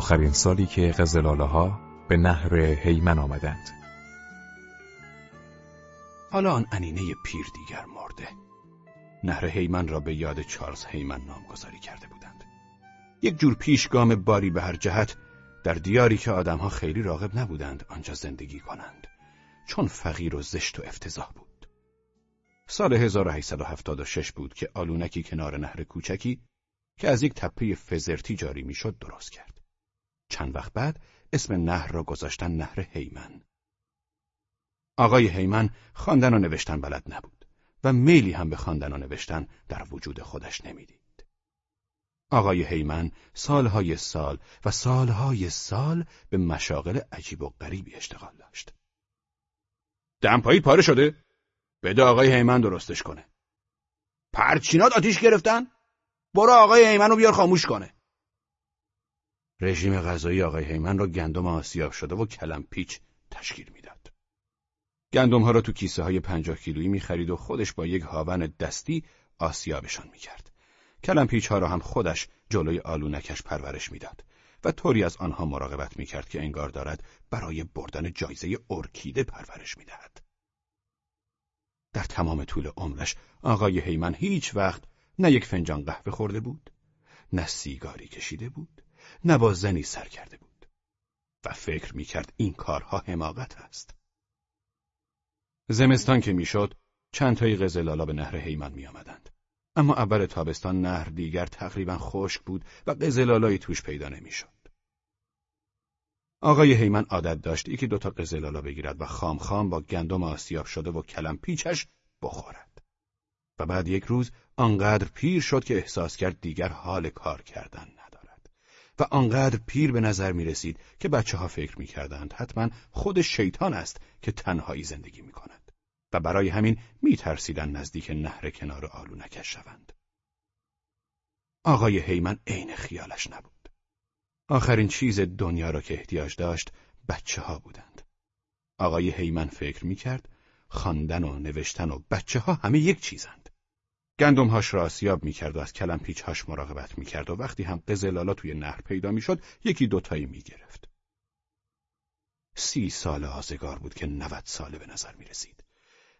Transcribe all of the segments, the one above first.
آخرین سالی که قزلاله ها به نهر هیمن آمدند. حالا آن انینه پیر دیگر مرده. نهر هیمن را به یاد چارلز هیمن نامگذاری کرده بودند. یک جور پیشگام باری به هر جهت در دیاری که آدمها خیلی راغب نبودند آنجا زندگی کنند. چون فقیر و زشت و افتضاح بود. سال 1876 بود که آلونکی کنار نهر کوچکی که از یک تپه فزرتی جاری می‌شد درست کرد. چند وقت بعد اسم نهر را گذاشتن نهر هیمن آقای هیمن خواندن و نوشتن بلد نبود و میلی هم به خواندن و نوشتن در وجود خودش نمی‌دید. آقای هیمن سالهای سال و سالهای سال به مشاغل عجیب و غریبی اشتغال داشت. دمپایی پاره شده؟ بده آقای هیمن درستش کنه. پرچینات آتیش گرفتن؟ برو آقای هیمن رو بیار خاموش کنه. رژیم غذایی آقای هیمن را گندم آسیاب شده و کلم پیچ تشکیل می‌داد. گندم ها را تو کیسه های پنجاه کیلویی می خرید و خودش با یک هاون دستی آسیابشان می کرد. کلم پیچ ها را هم خودش جلوی آلونکش پرورش می‌داد و طوری از آنها مراقبت می کرد که انگار دارد برای بردن جایزه ارکیده پرورش می دهد. در تمام طول عمرش آقای هیمن هیچ وقت نه یک فنجان قهوه خورده بود نه سیگاری کشیده بود نه با زنی سر کرده بود و فکر می کرد این کارها حماقت است. زمستان که می‌شد چند تایی قزلالا به نهر هیمن می آمدند. اما اول تابستان نهر دیگر تقریبا خشک بود و قزلالایی توش پیدا نمی‌شد. آقای هیمن عادت داشت یکی دوتا قزلالا بگیرد و خام خام با گندم آسیاب شده و کلم پیچش بخورد. و بعد یک روز آنقدر پیر شد که احساس کرد دیگر حال کار کردن. و آنقدر پیر به نظر می رسید که بچه ها فکر می کردند حتما خود شیطان است که تنهایی زندگی می کند. و برای همین میترسیدن نزدیک نهر کنار آلونکش شوند. آقای هیمن عین خیالش نبود. آخرین چیز دنیا را که احتیاج داشت بچه ها بودند. آقای هیمن فکر می‌کرد خواندن و نوشتن و بچه ها همه یک چیزند. گندمهاش را آسیاب می‌کرد و از کلم پیچهاش مراقبت می‌کرد و وقتی هم قزلالا توی نهر پیدا می‌شد یکی دوتایی می‌گرفت. سی سال آزگار بود که نوت ساله به نظر می رسید.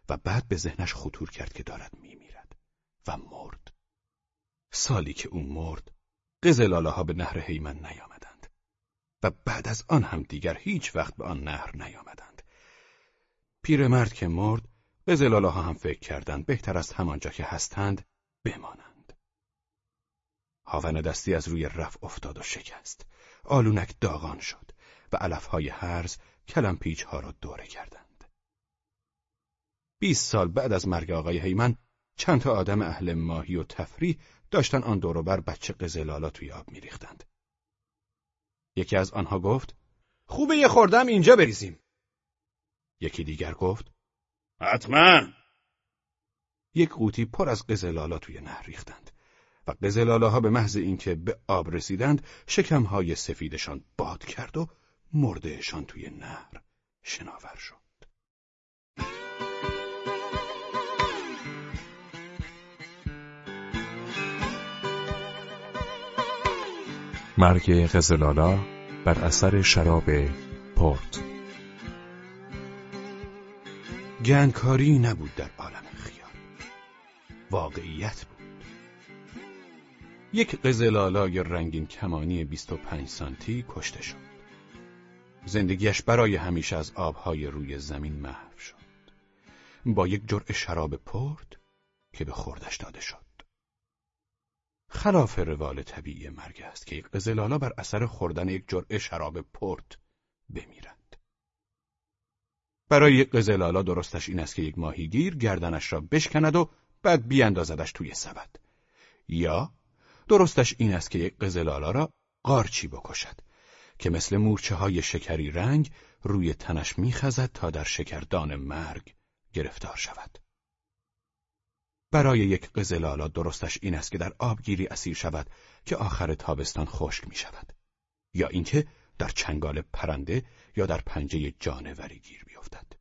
و بعد به ذهنش خطور کرد که دارد میمیرد و مرد. سالی که او مرد، قزلاله ها به نهر هیمن نیامدند و بعد از آن هم دیگر هیچ وقت به آن نهر نیامدند. پیرمرد که مرد، قزلاله ها هم فکر کردند بهتر است همانجا که هستند بمانند. هاون دستی از روی رف افتاد و شکست. آلونک داغان شد و علفهای هرز کلم پیچ ها را دوره کردند. بیست سال بعد از مرگ آقای هیمن چند تا آدم اهل ماهی و تفریح داشتن آن دوروبر بچه قزلالا توی آب میریختند. یکی از آنها گفت خوبه یه خوردم اینجا بریزیم. یکی دیگر گفت حتما. یک قوطی پر از قزلالا توی نهر ریختند و قزلالاها به محض اینکه به آب رسیدند شکمهای سفیدشان باد کرد و مردهشان توی نهر شناور شد. مرگ غزلالا بر اثر شراب پورت گنگکاری نبود در عالم خیال. واقعیت بود. یک قزلالای رنگین کمانی 25 سانتی کشته شد. زندگیش برای همیشه از آبهای روی زمین محو شد. با یک جرعه شراب پورت که به خوردش داده شد. خلاف روال طبیعی مرگ است که یک قزلالا بر اثر خوردن یک جرعه شراب پورت بمیرد. برای یک قزلالا درستش این است که یک ماهیگیر گردنش را بشکند و بعد بیاندازدش توی سبد. یا درستش این است که یک قزلالا را قارچی بکشد که مثل مورچه های شکری رنگ روی تنش میخزد تا در شکردان مرگ گرفتار شود. برای یک قزلالا درستش این است که در آبگیری اسیر شود که آخر تابستان خشک می شود یا اینکه در چنگال پرنده یا در پنجه جانوری گیر بیفتد.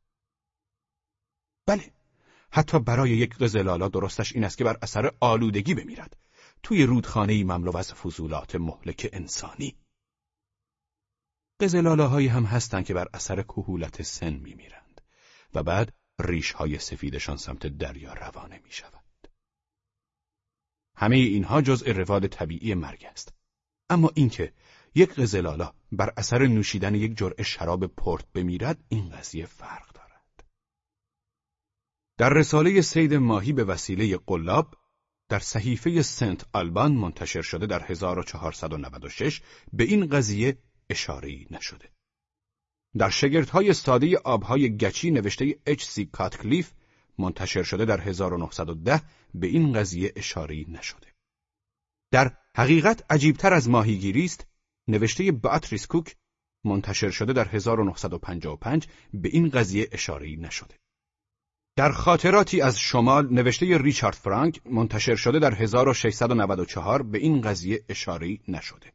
بله حتی برای یک قزلالا درستش این است که بر اثر آلودگی بمیرد توی رودخانه مملو از فضولات مهلک انسانی قزلاله هایی هم هستند که بر اثر کهولت سن میمیرند و بعد ریش های سفیدشان سمت دریا روانه می شود. همه اینها جزء روال طبیعی مرگ است. اما اینکه یک قزلالا بر اثر نوشیدن یک جرعه شراب پورت بمیرد این قضیه فرق دارد. در رساله سید ماهی به وسیله قلاب در صحیفه سنت آلبان منتشر شده در 1496 به این قضیه اشاره‌ای نشده. در شگردهای ساده آبهای گچی نوشته اچ سی کاتکلیف منتشر شده در 1910 به این قضیه اشاره‌ای نشده. در حقیقت عجیبتر از ماهیگیری است نوشته باتریس کوک منتشر شده در 1955 به این قضیه اشاره‌ای نشده. در خاطراتی از شمال نوشته ریچارد فرانک منتشر شده در 1694 به این قضیه اشاره‌ای نشده.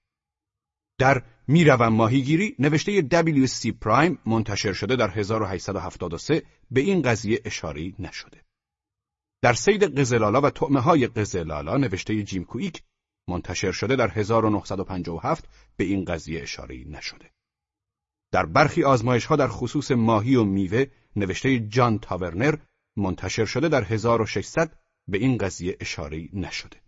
در می‌روم ماهیگیری نوشته WC پرایم منتشر شده در 1873 به این قضیه اشاره‌ای نشده. در سید قزلالا و طعمه های قزلالا نوشته جیم کویک منتشر شده در 1957 به این قضیه اشاره‌ای نشده. در برخی آزمایش ها در خصوص ماهی و میوه نوشته جان تاورنر منتشر شده در 1600 به این قضیه اشاره‌ای نشده.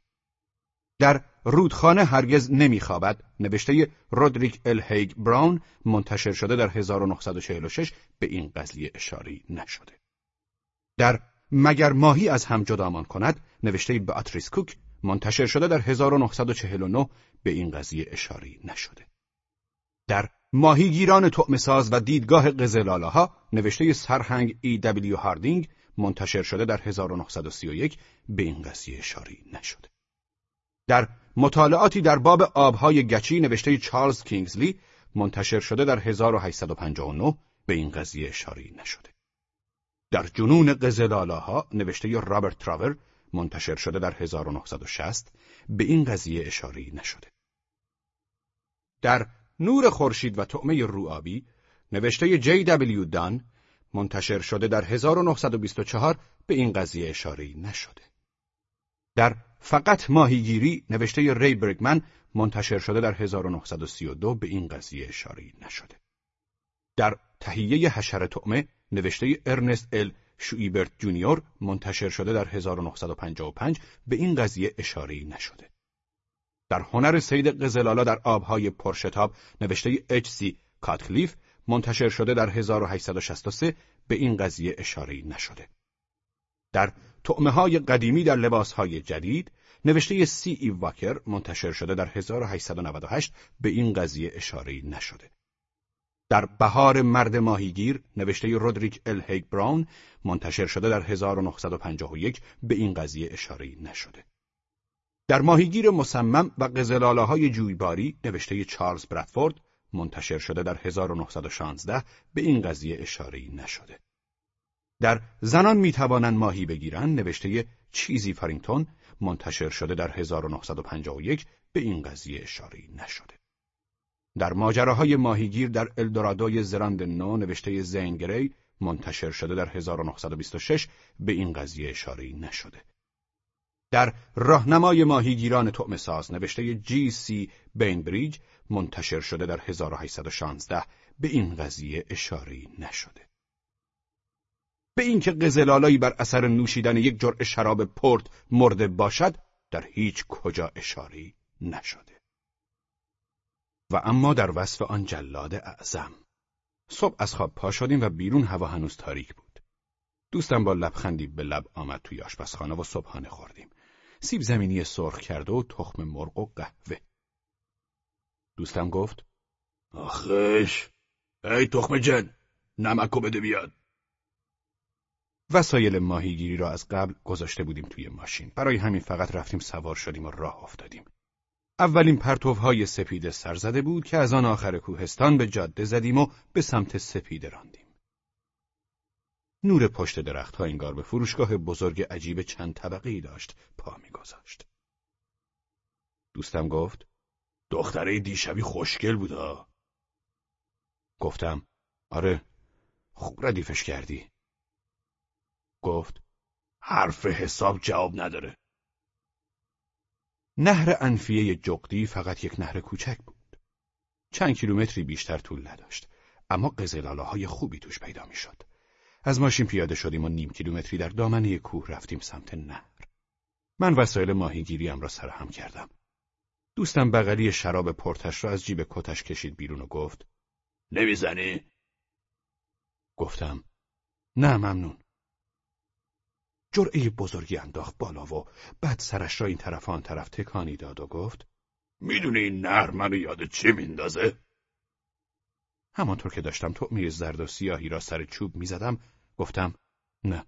در رودخانه هرگز نمیخوابد نوشته رودریک ال هیگ براون منتشر شده در 1946 به این قضیه اشاری نشده. در مگر ماهی از هم جدامان کند نوشته باتریس کوک منتشر شده در 1949 به این قضیه اشاری نشده. در ماهیگیران ساز و دیدگاه قزلالاها نوشته سرهنگ ای دبلیو هاردینگ منتشر شده در 1931 به این قضیه اشاری نشده. در مطالعاتی در باب آبهای گچی نوشته چارلز کینگزلی منتشر شده در 1859 به این قضیه اشاره نشده. در جنون قزلالاها نوشته رابرت تراور منتشر شده در 1960 به این قضیه اشاره نشده. در نور خورشید و طعمه روآبی نوشته جی دبلیو دان منتشر شده در 1924 به این قضیه اشاره نشده. در فقط ماهیگیری نوشته ری برگمن منتشر شده در 1932 به این قضیه اشاره نشده. در تهیه حشر طعمه نوشته ارنست ال شویبرت جونیور منتشر شده در 1955 به این قضیه اشاره نشده. در هنر سید قزلالا در آبهای پرشتاب نوشته اچ سی کاتکلیف منتشر شده در 1863 به این قضیه اشاره نشده. در تعمه های قدیمی در لباس های جدید نوشته سی ای واکر منتشر شده در 1898 به این قضیه اشاره نشده. در بهار مرد ماهیگیر نوشته رودریک ال هیگ براون منتشر شده در 1951 به این قضیه اشاره نشده. در ماهیگیر مصمم و قزلاله های جویباری نوشته چارلز برادفورد منتشر شده در 1916 به این قضیه اشاره نشده. در زنان می‌توانند ماهی بگیرند نوشته چیزی فارینگتون منتشر شده در 1951 به این قضیه اشاره نشده. در ماجراهای ماهیگیر در الدورادوی زراند نو نوشته زین گری منتشر شده در 1926 به این قضیه اشاره نشده. در راهنمای ماهیگیران ساز نوشته جی سی بینبریج منتشر شده در 1816 به این قضیه اشاره نشده. به اینکه قزلالایی بر اثر نوشیدن یک جرعه شراب پورت مرده باشد در هیچ کجا اشاری نشده و اما در وصف آن جلاد اعظم. صبح از خواب پا شدیم و بیرون هوا هنوز تاریک بود. دوستم با لبخندی به لب آمد توی آشپزخانه و صبحانه خوردیم. سیب زمینی سرخ کرده و تخم مرغ و قهوه. دوستم گفت آخش ای تخم جن نمکو بده بیاد. وسایل ماهیگیری را از قبل گذاشته بودیم توی ماشین. برای همین فقط رفتیم سوار شدیم و راه افتادیم. اولین پرتوهای سپید سر زده بود که از آن آخر کوهستان به جاده زدیم و به سمت سپید راندیم. نور پشت درختها انگار به فروشگاه بزرگ عجیب چند طبقه ای داشت پا میگذاشت. دوستم گفت دختره دیشبی خوشگل بودا. گفتم آره خوب ردیفش کردی. گفت حرف حساب جواب نداره نهر انفیه جقدی فقط یک نهر کوچک بود چند کیلومتری بیشتر طول نداشت اما های خوبی توش پیدا می‌شد. از ماشین پیاده شدیم و نیم کیلومتری در دامنه کوه رفتیم سمت نهر. من وسایل ماهیگیریم را سرهم کردم. دوستم بغلی شراب پرتش را از جیب کتش کشید بیرون و گفت نمی‌زنی؟ گفتم نه ممنون. جرعه بزرگی انداخت بالا و بعد سرش را این طرف آن طرف تکانی داد و گفت می‌دونی این نهر منو یاد چی میندازه؟ همانطور که داشتم تعمیر زرد و سیاهی را سر چوب می‌زدم گفتم نه.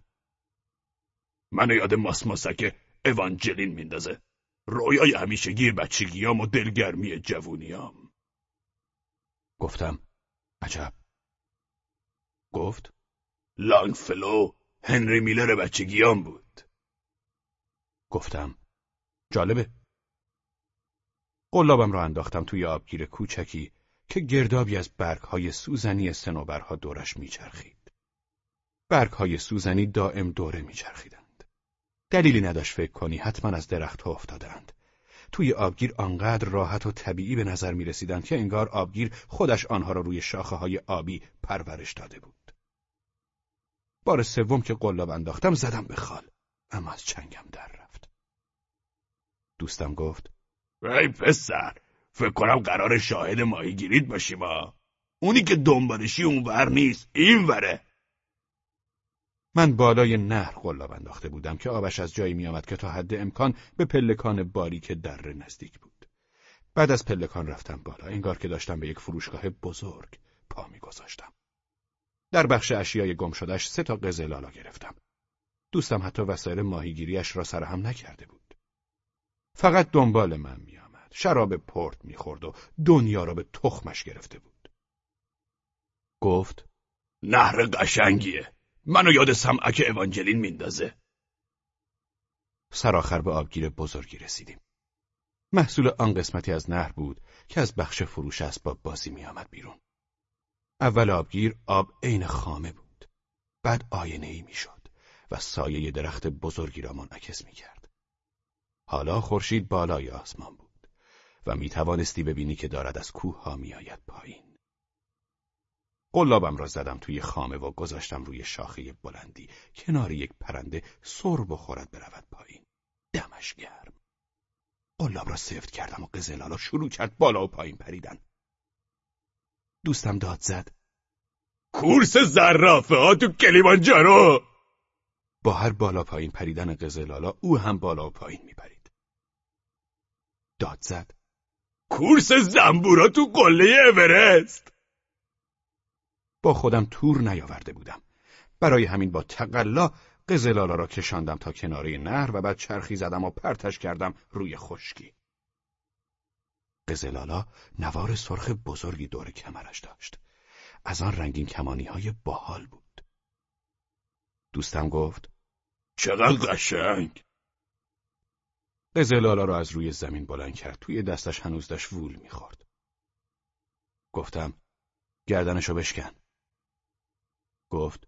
منو یاد ماسماسک اوانجلین میندازه. رویای همیشگی بچگیام و دلگرمی جوونیام. گفتم عجب. گفت لانگفلو هنری میلر بچگیام بود گفتم جالبه قلابم را انداختم توی آبگیر کوچکی که گردابی از برگهای سوزنی سنوبرها دورش میچرخید. برگهای سوزنی دائم دوره میچرخیدند. دلیلی نداشت فکر کنی حتما از درخت افتادند. توی آبگیر آنقدر راحت و طبیعی به نظر می رسیدند که انگار آبگیر خودش آنها را روی شاخه های آبی پرورش داده بود. بار سوم که قلاب انداختم زدم به خال اما از چنگم در رفت. دوستم گفت ای پسر فکر کنم قرار شاهد ماهیگیریت باشیم ها اونی که دنبالشی اونور نیست این وره من بالای نهر قلاب انداخته بودم که آبش از جایی میآمد که تا حد امکان به پلکان باریک دره نزدیک بود. بعد از پلکان رفتم بالا انگار که داشتم به یک فروشگاه بزرگ پا میگذاشتم. در بخش اشیای گم شدش سه تا قزلالا گرفتم. دوستم حتی وسایل ماهیگیریش را سرهم نکرده بود. فقط دنبال من میآمد. شراب پورت می‌خورد و دنیا را به تخمش گرفته بود. گفت نهر قشنگیه. منو یاد سمعک اوانجلین میندازه. سرآخر به آبگیر بزرگی رسیدیم. محصول آن قسمتی از نهر بود که از بخش فروش اسباب بازی میآمد بیرون. اول آبگیر آب عین خامه بود. بعد آینه ای می‌شد و سایه درخت بزرگی را منعکس می‌کرد. حالا خورشید بالای آسمان بود و می توانستی ببینی که دارد از کوه ها می آید پایین. قلابم را زدم توی خامه و گذاشتم روی شاخه بلندی کنار یک پرنده سر بخورد برود پایین. دمش گرم. قلاب را سفت کردم و قزلالا شروع کرد بالا و پایین پریدن. دوستم داد زد. کورس زرافه ها تو کلیمانجارو با هر بالا پایین پریدن قزلالا او هم بالا و پایین میپرید. داد زد. کورس زنبورا تو قله اورست با خودم تور نیاورده بودم. برای همین با تقلا قزلالا را کشاندم تا کناره نهر و بعد چرخی زدم و پرتش کردم روی خشکی. قزلالا نوار سرخ بزرگی دور کمرش داشت. از آن رنگین کمانی های باحال بود. دوستم گفت چقدر قشنگ قزلالا را از روی زمین بلند کرد توی دستش هنوز داشت وول می‌خورد. گفتم گردنشو بشکن. گفت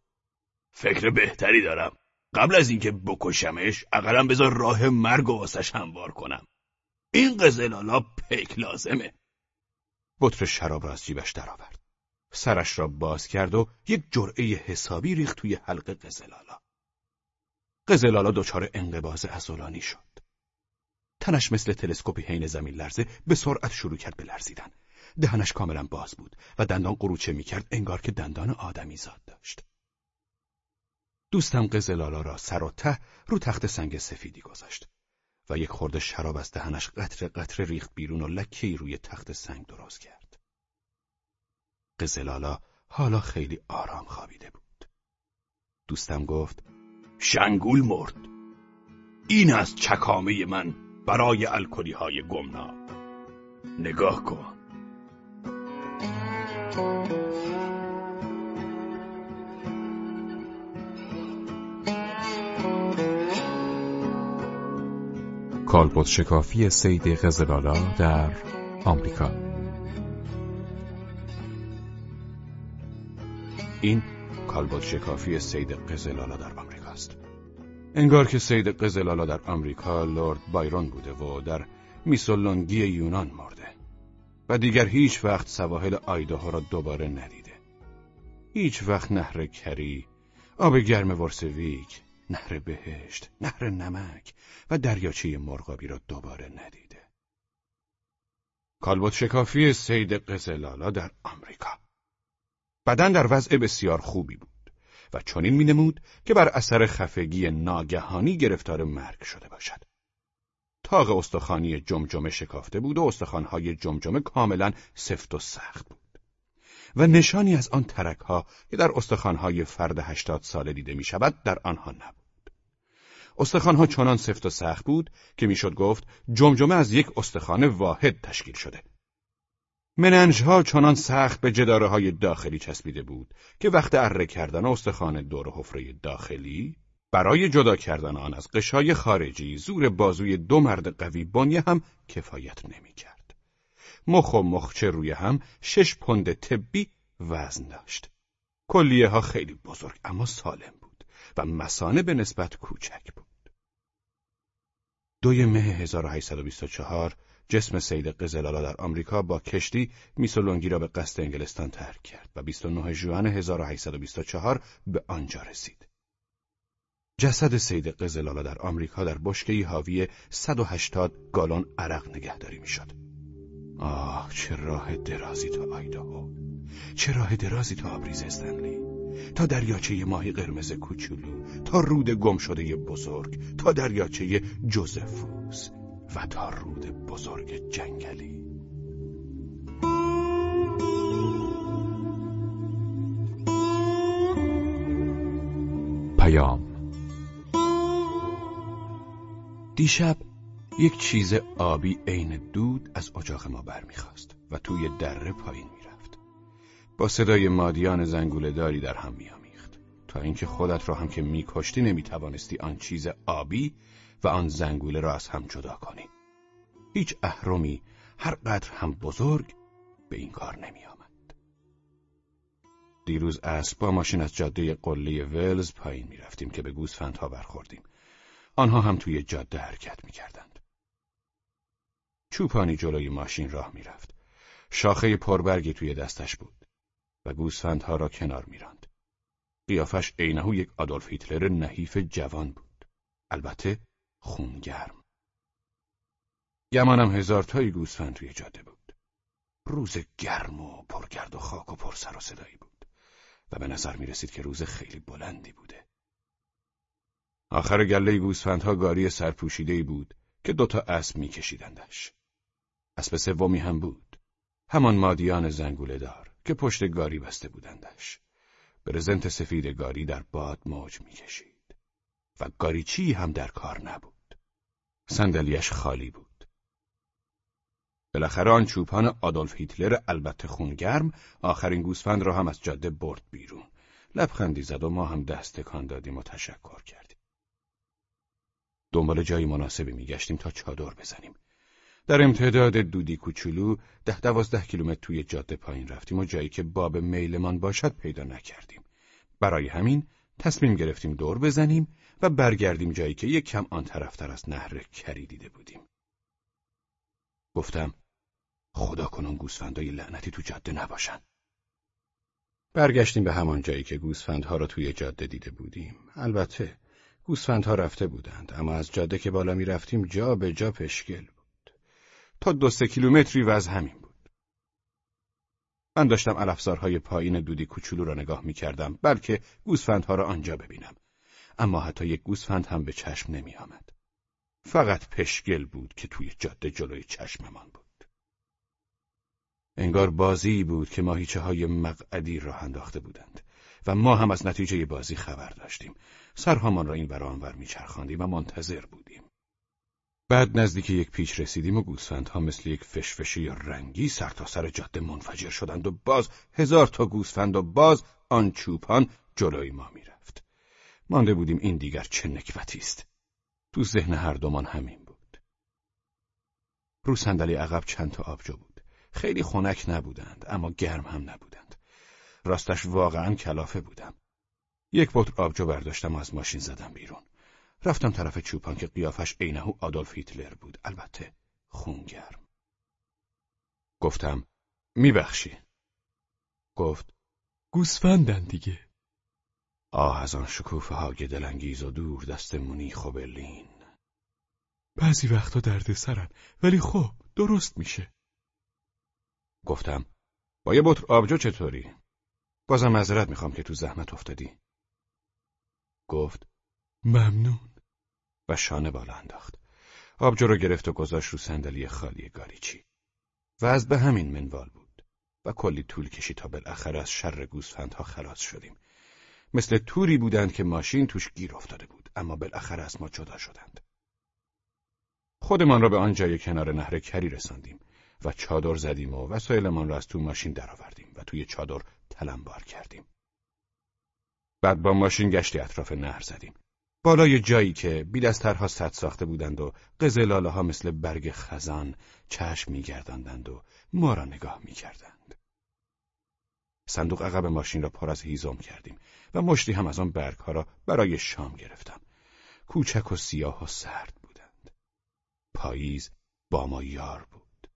فکر بهتری دارم. قبل از اینکه بکشمش اقلا بذار راه مرگ و واسش هموار کنم. این قزلالا پیک لازمه. بطر شراب را از جیبش درآورد. سرش را باز کرد و یک جرعه حسابی ریخت توی حلق قزلالا. قزلالا دچار انقباز ازولانی شد. تنش مثل تلسکوپی حین زمین لرزه به سرعت شروع کرد به لرزیدن. دهنش کاملا باز بود و دندان قروچه می‌کرد انگار که دندان آدمی زاد داشت. دوستم قزلالا را سر و ته رو تخت سنگ سفیدی گذاشت و یک خورده شراب از دهنش قطر قطره ریخت بیرون و لکهی روی تخت سنگ درست کرد. قزلالا حالا خیلی آرام خوابیده بود. دوستم گفت شنگول مرد. این از چکامه من برای الکلی های گمنام. نگاه کن. کالبد شکافی سید قزلالا در آمریکا این کالبد شکافی سید قزلالا در آمریکا است. انگار که سید قزلالا در آمریکا لورد بایرون بوده و در میسولونگی یونان مرده. و دیگر هیچ وقت سواحل آیداها را دوباره ندیده. هیچ وقت نهر کری، آب گرم ورسویک، نهر بهشت، نهر نمک و دریاچه مرغابی را دوباره ندیده. کالبوت شکافی سید قزلالا در آمریکا بدن در وضع بسیار خوبی بود و چنین مینمود که بر اثر خفگی ناگهانی گرفتار مرگ شده باشد. تاق استخوانی جمجمه شکافته بود و استخوانهای جمجمه کاملا سفت و سخت بود. و نشانی از آن ترک ها که در استخوانهای فرد هشتاد ساله دیده می شود در آنها نبود. استخوانها چنان سفت و سخت بود که می‌شد گفت جمجمه از یک استخوان واحد تشکیل شده. مننجها چنان سخت به جداره های داخلی چسبیده بود که وقت اره کردن استخوان دور حفره داخلی برای جدا کردن آن از قشای خارجی زور بازوی دو مرد قوی بانیه هم کفایت نمی‌کرد. مخ و مخچه روی هم شش پوند طبی وزن داشت. کلیه ها خیلی بزرگ اما سالم بود و مسانه به نسبت کوچک بود. دوی مه 1824 جسم سید قزلالا در آمریکا با کشتی میسولونگی را به قصد انگلستان ترک کرد و 29 ژوئن 1824 به آنجا رسید. جسد سید قزلالا در آمریکا در بشکهی حاوی 180 گالون عرق نگهداری می‌شد. آه چه راه درازی تا آیداهو چه راه درازی تا آبریز استنلی تا دریاچه ماهی قرمز کوچولو تا رود گم شده بزرگ تا دریاچه جوزفوس و تا رود بزرگ جنگلی پیام دیشب یک چیز آبی عین دود از اجاق ما برمیخواست و توی دره پایین می‌رفت. با صدای مادیان زنگوله داری در هم میامیخت تا اینکه خودت را هم که میکشتی نمی‌توانستی آن چیز آبی و آن زنگوله را از هم جدا کنی. هیچ اهرمی هر قدر هم بزرگ به این کار نمی آمد. دیروز اسب با ماشین از جاده قله ولز پایین می رفتیم که به گوسفندها برخوردیم. آنها هم توی جاده حرکت می کردند. چوپانی جلوی ماشین راه می رفت. شاخه پربرگی توی دستش بود و گوسفندها را کنار می راند. قیافش عینهو یک آدولف هیتلر نحیف جوان بود. البته خونگرم. گمانم هزار تایی گوسفند توی جاده بود. روز گرم و پرگرد و خاک و پر سر و صدایی بود و به نظر می رسید که روز خیلی بلندی بوده. آخر گله گوسفندها گاری سرپوشیده بود که دوتا اسب میکشیدندش. اسب سومی هم بود. همان مادیان زنگوله دار که پشت گاری بسته بودندش. برزنت سفید گاری در باد موج می‌کشید و گاریچی هم در کار نبود. صندلیاش خالی بود. بالاخره آن چوپان آدولف هیتلر البته خونگرم آخرین گوسفند را هم از جاده برد بیرون. لبخندی زد و ما هم دست تکان دادیم و تشکر کردیم. دنبال جایی مناسبی میگشتیم تا چادر بزنیم. در امتداد دودی کوچولو ده دوازده کیلومتر توی جاده پایین رفتیم و جایی که باب میلمان باشد پیدا نکردیم. برای همین تصمیم گرفتیم دور بزنیم و برگردیم جایی که یک کم آن طرفتر از نهر کری دیده بودیم. گفتم خدا کنون گوسفندای لعنتی تو جاده نباشن. برگشتیم به همان جایی که گوسفندها را توی جاده دیده بودیم. البته گوسفندها رفته بودند اما از جاده که بالا می رفتیم جا به جا پشگل بود. تا دو سه کیلومتری وز همین بود. من داشتم علفزارهای پایین دودی کوچولو را نگاه می کردم بلکه گوسفندها را آنجا ببینم. اما حتی یک گوسفند هم به چشم نمی آمد. فقط پشگل بود که توی جاده جلوی چشممان بود. انگار بازی بود که ماهیچه های مقعدی راه انداخته بودند و ما هم از نتیجه بازی خبر داشتیم. سرهامان را این ور آنور میچرخاندیم و منتظر بودیم. بعد نزدیک یک پیچ رسیدیم و گوسفندها مثل یک فشفشی رنگی سر تا سر جاده منفجر شدند و باز هزار تا گوسفند و باز آن چوپان جلوی ما می‌رفت. مانده بودیم این دیگر چه نکبتی است. تو ذهن هر دومان همین بود. رو صندلی عقب چند تا آبجو بود. خیلی خنک نبودند اما گرم هم نبودند. راستش واقعا کلافه بودم. یک بطر آبجو برداشتم و از ماشین زدم بیرون. رفتم طرف چوپان که قیافش عینهو آدولف هیتلر بود. البته خونگرم. گفتم میبخشی. گفت گوسفندن دیگه. آه از آن شکوفه های دلانگیز و دور دست مونیخ و برلین. بعضی وقتا درد سرن ولی خب درست میشه. گفتم با یه بطر آبجو چطوری؟ بازم معذرت می‌خوام که تو زحمت افتادی. گفت ممنون. و شانه بالا انداخت. آبجو رو گرفت و گذاشت رو صندلی خالی گاریچی. و از به همین منوال بود. و کلی طول کشید تا بالاخره از شر گوسفندها خلاص شدیم. مثل توری بودند که ماشین توش گیر افتاده بود اما بالاخره از ما جدا شدند. خودمان را به آن جای کنار نهر کری رساندیم و چادر زدیم و وسایلمان را از تو ماشین درآوردیم و توی چادر تلمبار کردیم. بعد با ماشین گشتی اطراف نهر زدیم. بالای جایی که بیدسترها سد ساخته بودند و قزلاله ها مثل برگ خزان چشم میگرداندند و ما را نگاه می‌کردند. صندوق عقب ماشین را پر از هیزم کردیم و مشتی هم از آن برگ ها را برای شام گرفتم. کوچک و سیاه و سرد بودند. پاییز با ما یار بود.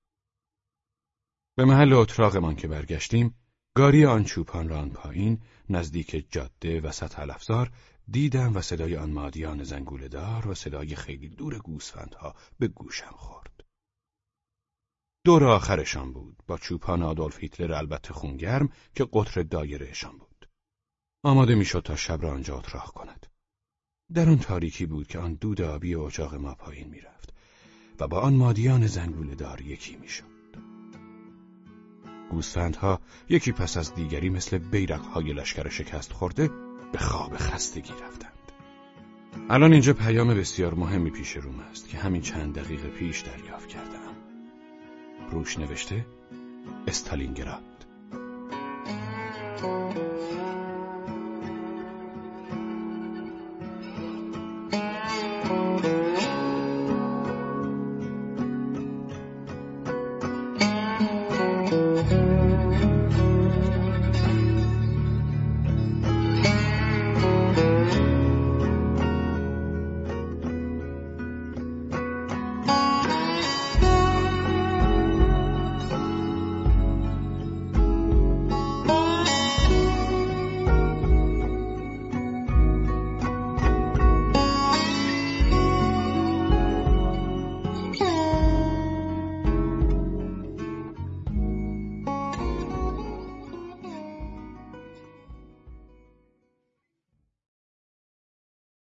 به محل اتراقمان که برگشتیم، گاری آن چوپان را آن پایین نزدیک جاده وسط الافزار دیدم و صدای آن مادیان زنگولدار و صدای خیلی دور گوسفندها به گوشم خورد. دور آخرشان بود با چوپان آدولف هیتلر البته خونگرم که قطر دایرهشان بود. آماده می‌شد تا شب را آنجا اتراق کند. در آن تاریکی بود که آن دود آبی اجاق ما پایین می‌رفت و با آن مادیان زنگولدار یکی می‌شد. گوسفندها یکی پس از دیگری مثل بیرقهای لشکر شکست خورده به خواب خستگی رفتند. الان اینجا پیام بسیار مهمی پیش روم است که همین چند دقیقه پیش دریافت کردم. روش نوشته استالینگراد